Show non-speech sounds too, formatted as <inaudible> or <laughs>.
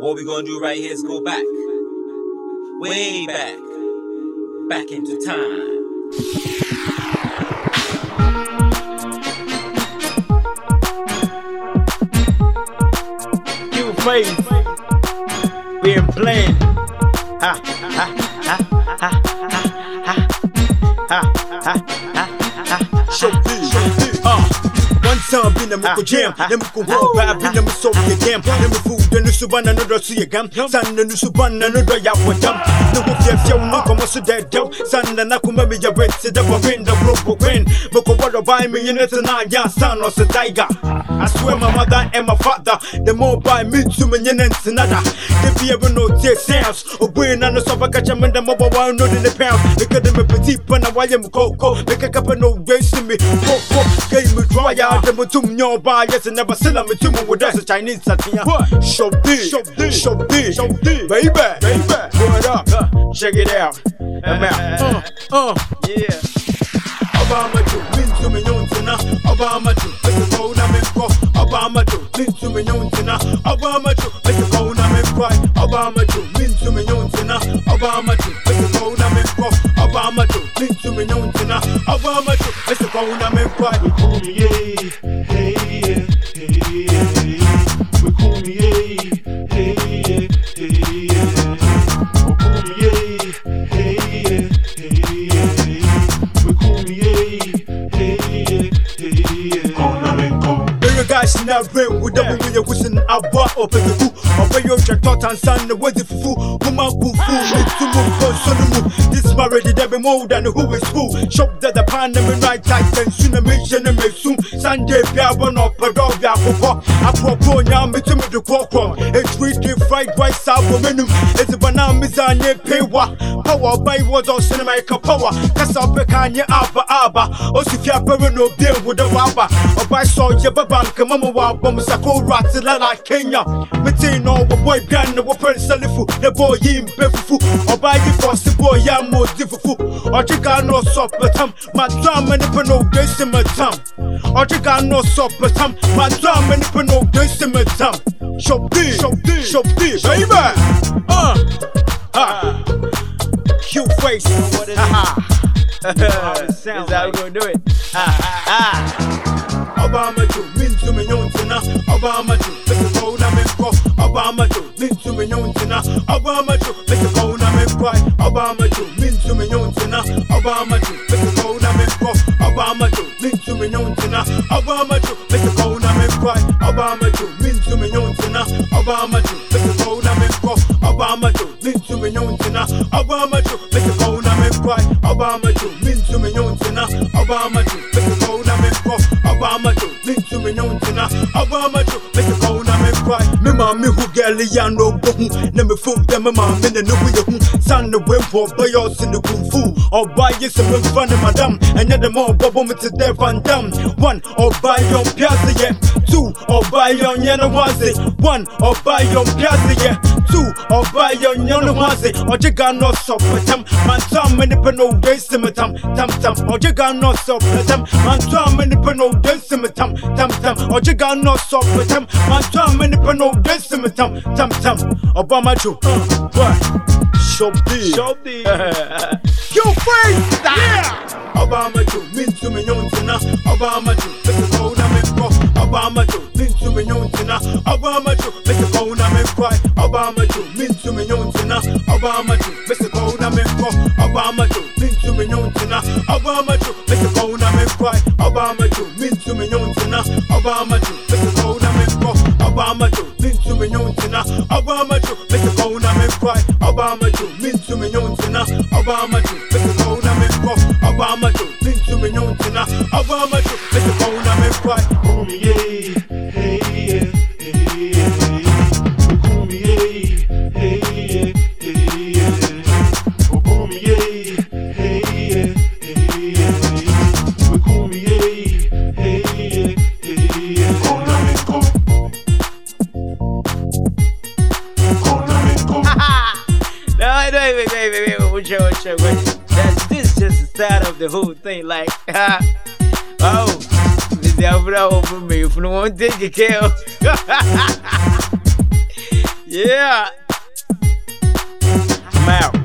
What we gonna do right here is go back. Way back. Back into time. Face being plain. Ha ha ha ha ha ha ha ha ha. Show me, tambina muku ah, jam. na muku hoba bina muso ke jam. The muku da nusu bana na su ya gam san na nusu bana na da ya wadam the ku fiye fiye no kuma su da dau san na na kuma mi ya bet da The win da bro ko win. Ba ko bada bai mi ne ta na ya san no se daiga I swear my mother and my father the more by me to me ne ntinada the fear no take sense obu na no so ba ka chamin da mabwa wa no the pound make them a petit pana wa ya mu koko make a no waste me koko game dry out mutum nyo ba yesi never sell a mutum wuda su Chinese satia. Shop D, shop D, shop D, shop D, baby, baby, turn up, check it out, I'm out. Uh, uh, uh. yeah. Obama to min to me yon tuna, Obama to Mr. Bona Minko, Obama to min to me yon tuna, Obama to Mr. Bona Minko, Obama to min to me yon tuna, Obama to Mr. Bona Minko, Obama to min to me yon tuna, Obama to Mr. Bona Minko, yeah. yeah cash na rain wuda mu yɛ wusin aboa ɔpɛsɛfu ɔbɛyɛ the tɔt ansan na wɔdzi fufu kuma kufu mutu mu So no mu this marriage dɛbi mo more than who is who. Shop that the pan na mi right tight and soon mi mission na mi sum sunday bi abɔ na ɔpɛ dɔ bi akokɔ akorɔkorɔ nyaa me tu mi di kɔkɔ etwi di fried rice abɔ menu edziba na mi za nye pewa power ɔbɛyi wɔ dɔ sinima ɛka power. Kasa ɔbɛ ka nye aba aba osi fi apɛwɛ na obi ewu dɛ waba ɔbɛyi sɔ yɛ bɛ bank kama wa bom sako rat la la Kenya. Mete no wo boy bian no pen salifu The boy yim befufu Obai yi force boy ya mo difufu Ochika no sop betam Ma drum and pe no desi matam Ochika no sop betam Ma drum and pe no desi matam Shop D Shop D Shop D baby. Uh Ah Q face. Ha <laughs> Is that we gonna do it? Ah, ah. Obama jo, make a phone I'm in pro, Obama jo, min to me yon tina, Obama jo, make a phone I'm in pro, Obama jo, min to me yon tina, Obama jo, make a phone I'm in pro, Obama jo, min to me yon tina, Obama jo, make a phone I'm in pro, Obama jo, min to me yon tina, Obama jo, make a phone I'm in pro, Obama jo, min to me yon tina, Obama Many young no broken, never fool them, my mom, and the new way. Son, the way for boyos in the kung fu, or buy you some fun in madam, and then the more bubble to their van dam. One, or buy piazza, yeah. Two, or buy your yana was it. One, or buy piazza, yeah. Two, or buy your yana was it. Or you no soft for them, man, some and the penal waste in my tam, tam, tam, or you got no soft for them, man, some and the penal waste in my tam, tam, tam ɔgyega no ɔsɔfo kyɛm mantɔn me nipa na ɔbɛsi me tam tam tam ɔba ma jo shopdi shopdi yo face yeah ɔba ma jo mintu me nyom tena ɔba ma jo mese kɔw na me nkɔ ɔba ma jo mintu me nyom tena ɔba ma jo mese kɔw na me cry. Obama ma jo to me nyom tena ɔba ma jo mese kɔw na me nkɔ ɔba ma jo mintu me nyom tena ɔba ma jo mese kɔw na me nkɔ ɔba ma jo mintu me nyom tena nyina obama jo mr bona me ko obama do mintu me nyina obama jo mr bona me ko obama jo mintu me obama jo mr me ko obama do make me phone obama jo mr bona me oh yeah check right that this is just the side of the whole thing like <laughs> oh the devil over me for the one thing you kill. <laughs> Yeah. I'm out.